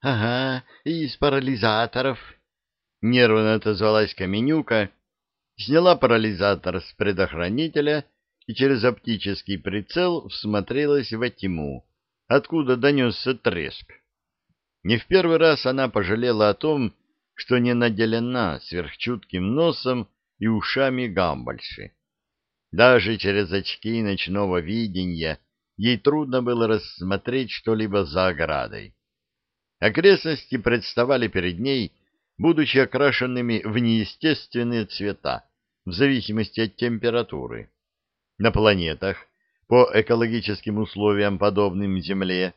— Ага, из парализаторов, — нервно отозвалась Каменюка, сняла парализатор с предохранителя и через оптический прицел всмотрелась во тьму, откуда донесся треск. Не в первый раз она пожалела о том, что не наделена сверхчутким носом и ушами гамбальши. Даже через очки ночного видения ей трудно было рассмотреть что-либо за оградой. Окрестности представали перед ней, будучи окрашенными в неестественные цвета, в зависимости от температуры. На планетах, по экологическим условиям, подобным Земле,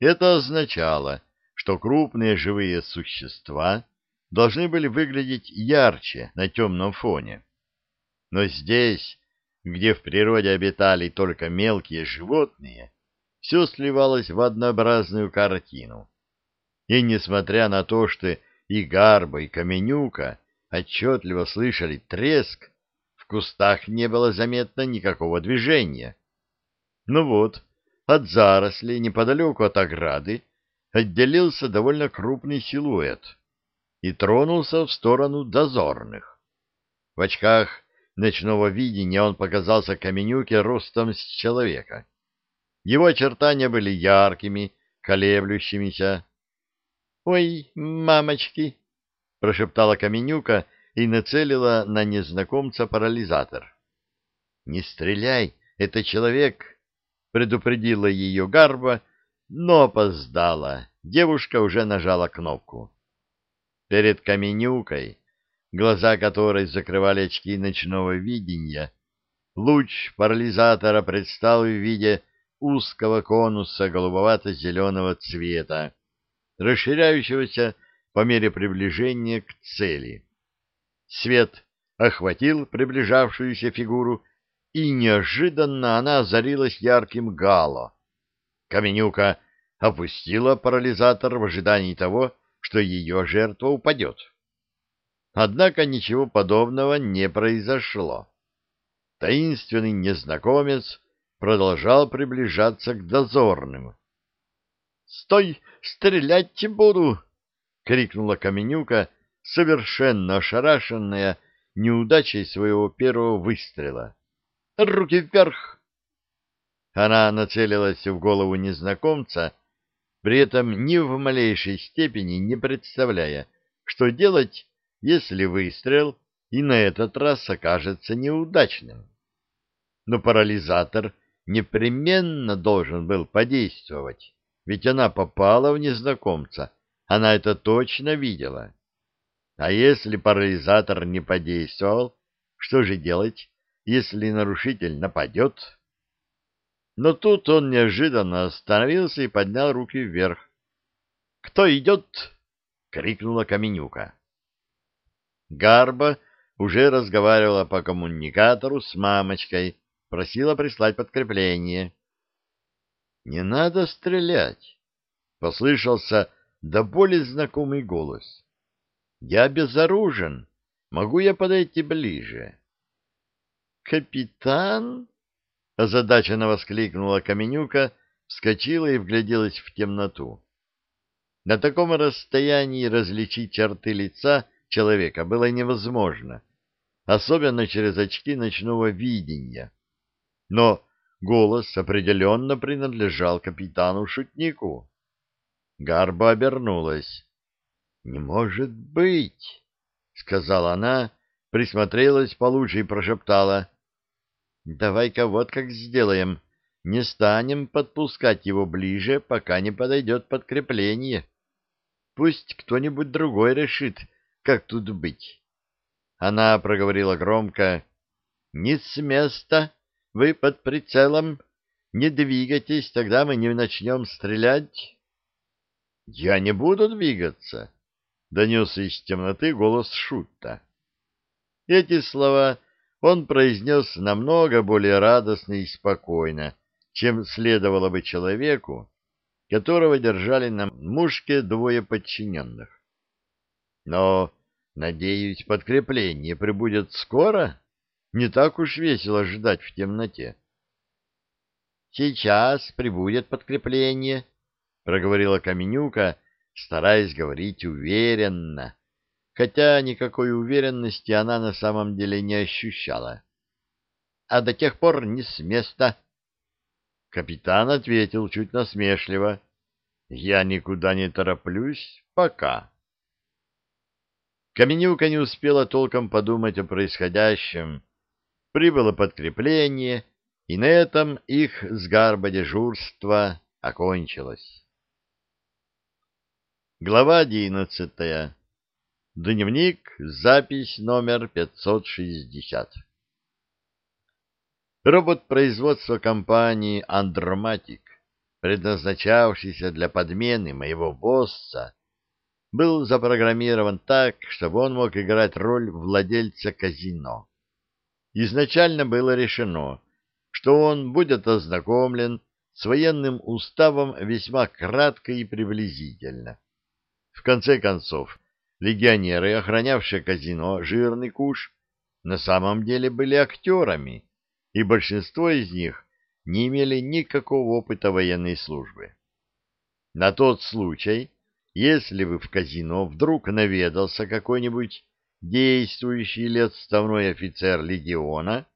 это означало, что крупные живые существа должны были выглядеть ярче на темном фоне. Но здесь, где в природе обитали только мелкие животные, все сливалось в однообразную картину. И несмотря на то, что и Гарба, и Каменюка отчетливо слышали треск, в кустах не было заметно никакого движения. Ну вот, от зарослей неподалеку от ограды отделился довольно крупный силуэт и тронулся в сторону дозорных. В очках ночного видения он показался Каменюке ростом с человека. Его очертания были яркими, колеблющимися. — Ой, мамочки! — прошептала Каменюка и нацелила на незнакомца парализатор. — Не стреляй, это человек! — предупредила ее Гарба, но опоздала. Девушка уже нажала кнопку. Перед Каменюкой, глаза которой закрывали очки ночного видения, луч парализатора предстал в виде узкого конуса голубовато-зеленого цвета, расширяющегося по мере приближения к цели. Свет охватил приближавшуюся фигуру, и неожиданно она озарилась ярким гало. Каменюка опустила парализатор в ожидании того, что ее жертва упадет. Однако ничего подобного не произошло. Таинственный незнакомец продолжал приближаться к дозорным. — Стой! Стрелять буду! — крикнула Каменюка, совершенно ошарашенная неудачей своего первого выстрела. — Руки вверх! Она нацелилась в голову незнакомца, при этом ни в малейшей степени не представляя, что делать, если выстрел и на этот раз окажется неудачным. Но парализатор непременно должен был подействовать, ведь она попала в незнакомца, она это точно видела. А если парализатор не подействовал, что же делать, если нарушитель нападет? Но тут он неожиданно остановился и поднял руки вверх. — Кто идет? — крикнула Каменюка. Гарба уже разговаривала по коммуникатору с мамочкой, просила прислать подкрепление. — Не надо стрелять! — послышался до боли знакомый голос. — Я безоружен. Могу я подойти ближе? — Капитан? озадаченно воскликнула Каменюка, вскочила и вгляделась в темноту. На таком расстоянии различить черты лица человека было невозможно, особенно через очки ночного видения. Но голос определенно принадлежал капитану-шутнику. Гарба обернулась. — Не может быть! — сказала она, присмотрелась получше и прошептала. Давай-ка вот как сделаем. Не станем подпускать его ближе, пока не подойдет подкрепление. Пусть кто-нибудь другой решит, как тут быть. Она проговорила громко. — Не с места, вы под прицелом. Не двигайтесь, тогда мы не начнем стрелять. — Я не буду двигаться, — донесся из темноты голос Шутта. Эти слова он произнес намного более радостно и спокойно, чем следовало бы человеку, которого держали на мушке двое подчиненных. Но, надеюсь, подкрепление прибудет скоро? Не так уж весело ждать в темноте. — Сейчас прибудет подкрепление, — проговорила Каменюка, стараясь говорить уверенно, хотя никакой уверенности она на самом деле не ощущала. А до тех пор не с места. Капитан ответил чуть насмешливо. Я никуда не тороплюсь пока. Каменюка не успела толком подумать о происходящем. Прибыло подкрепление, и на этом их с гарба дежурства окончилось. Глава одиннадцатая. Дневник, запись номер 560. Робот производства компании «Андроматик», предназначавшийся для подмены моего босса, был запрограммирован так, чтобы он мог играть роль владельца казино. Изначально было решено, что он будет ознакомлен с военным уставом весьма кратко и приблизительно. В конце концов, легионеры, охранявшие казино «Жирный куш», на самом деле были актерами, и большинство из них не имели никакого опыта военной службы. На тот случай, если бы в казино вдруг наведался какой-нибудь действующий или отставной офицер легиона,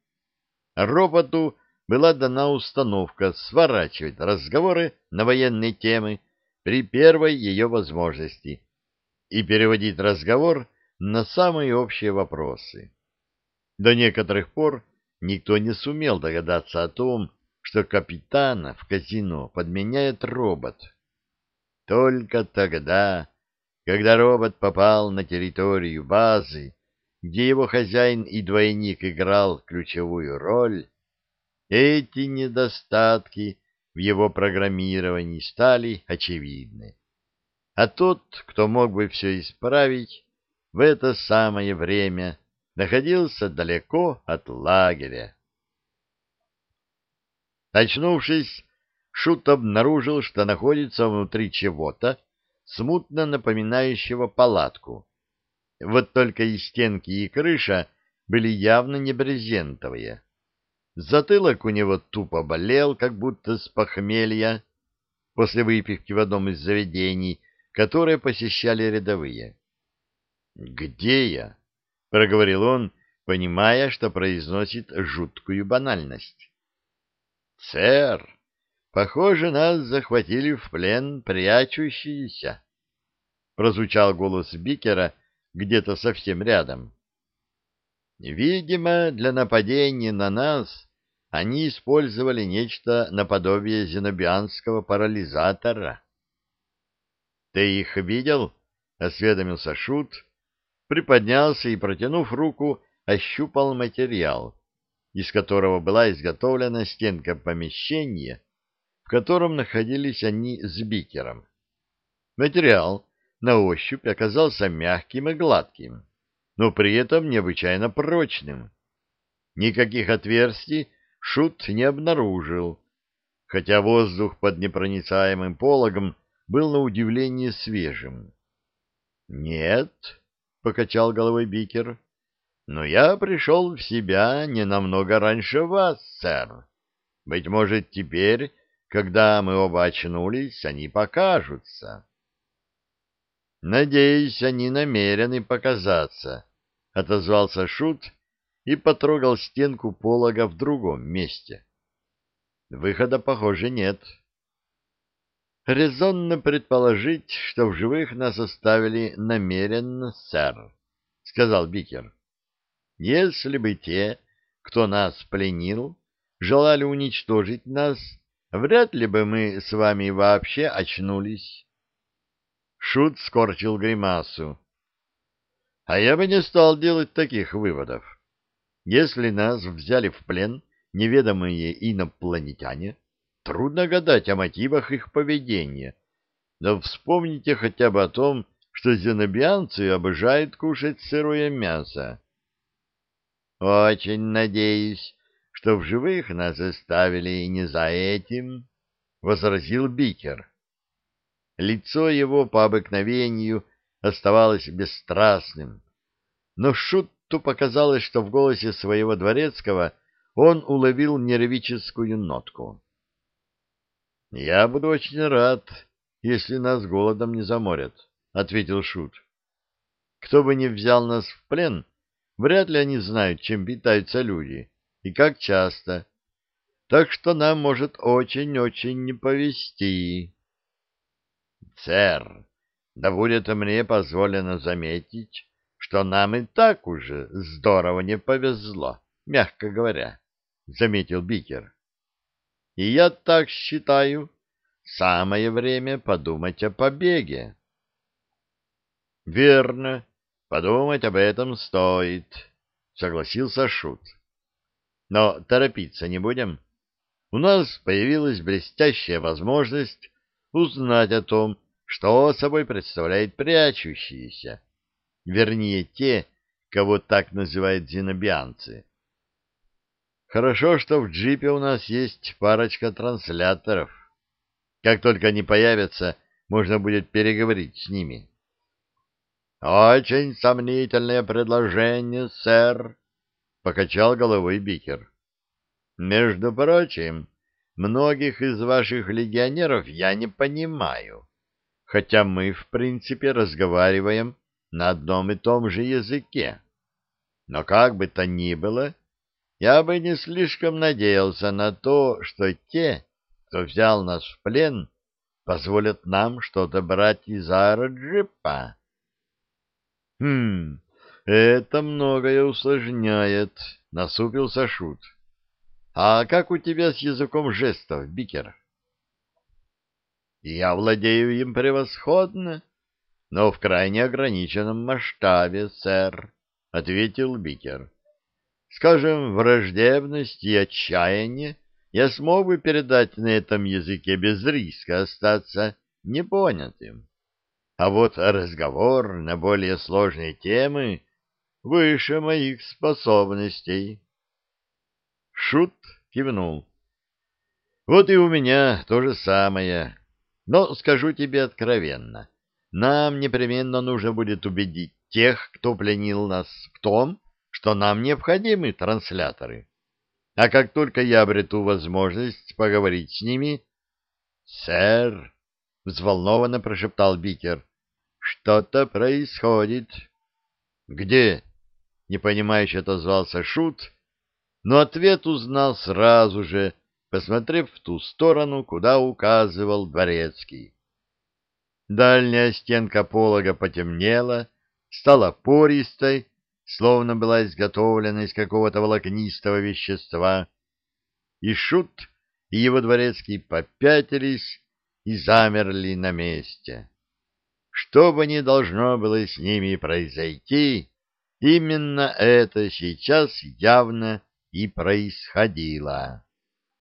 роботу была дана установка сворачивать разговоры на военные темы при первой ее возможности и переводить разговор на самые общие вопросы. До некоторых пор никто не сумел догадаться о том, что капитана в казино подменяет робот. Только тогда, когда робот попал на территорию базы, где его хозяин и двойник играл ключевую роль, эти недостатки в его программировании стали очевидны. А тот, кто мог бы все исправить, в это самое время находился далеко от лагеря. Очнувшись, Шут обнаружил, что находится внутри чего-то, смутно напоминающего палатку. Вот только и стенки, и крыша были явно не брезентовые. Затылок у него тупо болел, как будто с похмелья, после выпивки в одном из заведений, которые посещали рядовые. «Где я?» — проговорил он, понимая, что произносит жуткую банальность. «Сэр!» Похоже, нас захватили в плен прячущиеся. Прозвучал голос Бикера где-то совсем рядом. Видимо, для нападения на нас они использовали нечто наподобие зенобианского парализатора. — Ты их видел? — осведомился Шут, приподнялся и, протянув руку, ощупал материал, из которого была изготовлена стенка помещения, в котором находились они с бикером. Материал на ощупь оказался мягким и гладким, но при этом необычайно прочным. Никаких отверстий Шут не обнаружил, хотя воздух под непроницаемым пологом был на удивление свежим. — Нет, — покачал головой Бикер, — но я пришел в себя не намного раньше вас, сэр. Быть может, теперь когда мы оба очнулись, они покажутся. Надеюсь, они намерены показаться, — отозвался Шут и потрогал стенку полога в другом месте. Выхода, похоже, нет. Резонно предположить, что в живых нас оставили намеренно, сэр, — сказал Бикер. Если бы те, кто нас пленил, желали уничтожить нас, вряд ли бы мы с вами вообще очнулись. Шут скорчил гримасу. А я бы не стал делать таких выводов. Если нас взяли в плен неведомые инопланетяне, трудно гадать о мотивах их поведения. Но вспомните хотя бы о том, что зенобианцы обожают кушать сырое мясо. Очень надеюсь, что в живых нас оставили не за этим, — возразил Бикер. Лицо его по обыкновению оставалось бесстрастным, но Шутту показалось, что в голосе своего дворецкого он уловил нервическую нотку. — Я буду очень рад, если нас голодом не заморят, — ответил Шут. Кто бы ни взял нас в плен, вряд ли они знают, чем питаются люди и как часто. Так что нам может очень-очень не повезти. Сэр, да будет мне позволено заметить, что нам и так уже здорово не повезло, мягко говоря, — заметил Бикер. — И я так считаю, самое время подумать о побеге. — Верно, подумать об этом стоит, — согласился Шут. — Но торопиться не будем. У нас появилась блестящая возможность узнать о том, что собой представляет прячущиеся, вернее, те, кого так называют зенобианцы. Хорошо, что в джипе у нас есть парочка трансляторов. Как только они появятся, можно будет переговорить с ними. — Очень сомнительное предложение, сэр, — покачал головой Бикер. — Между прочим, многих из ваших легионеров я не понимаю хотя мы, в принципе, разговариваем на одном и том же языке. Но как бы то ни было, я бы не слишком надеялся на то, что те, кто взял нас в плен, позволят нам что-то брать из аэроджипа. — Хм, это многое усложняет, — насупился Шут. — А как у тебя с языком жестов, Бикер? — я владею им превосходно, но в крайне ограниченном масштабе, сэр, — ответил Бикер. Скажем, враждебность и отчаяние я смог бы передать на этом языке без риска остаться непонятым. А вот разговор на более сложные темы выше моих способностей. Шут кивнул. Вот и у меня то же самое. Но скажу тебе откровенно, нам непременно нужно будет убедить тех, кто пленил нас, в том, что нам необходимы трансляторы. А как только я обрету возможность поговорить с ними... — Сэр, — взволнованно прошептал Бикер, — что-то происходит. — Где? — непонимающе отозвался Шут, но ответ узнал сразу же, посмотрев в ту сторону, куда указывал дворецкий. Дальняя стенка полога потемнела, стала пористой, словно была изготовлена из какого-то волокнистого вещества, и Шут и его дворецкий попятились и замерли на месте. Что бы ни должно было с ними произойти, именно это сейчас явно и происходило.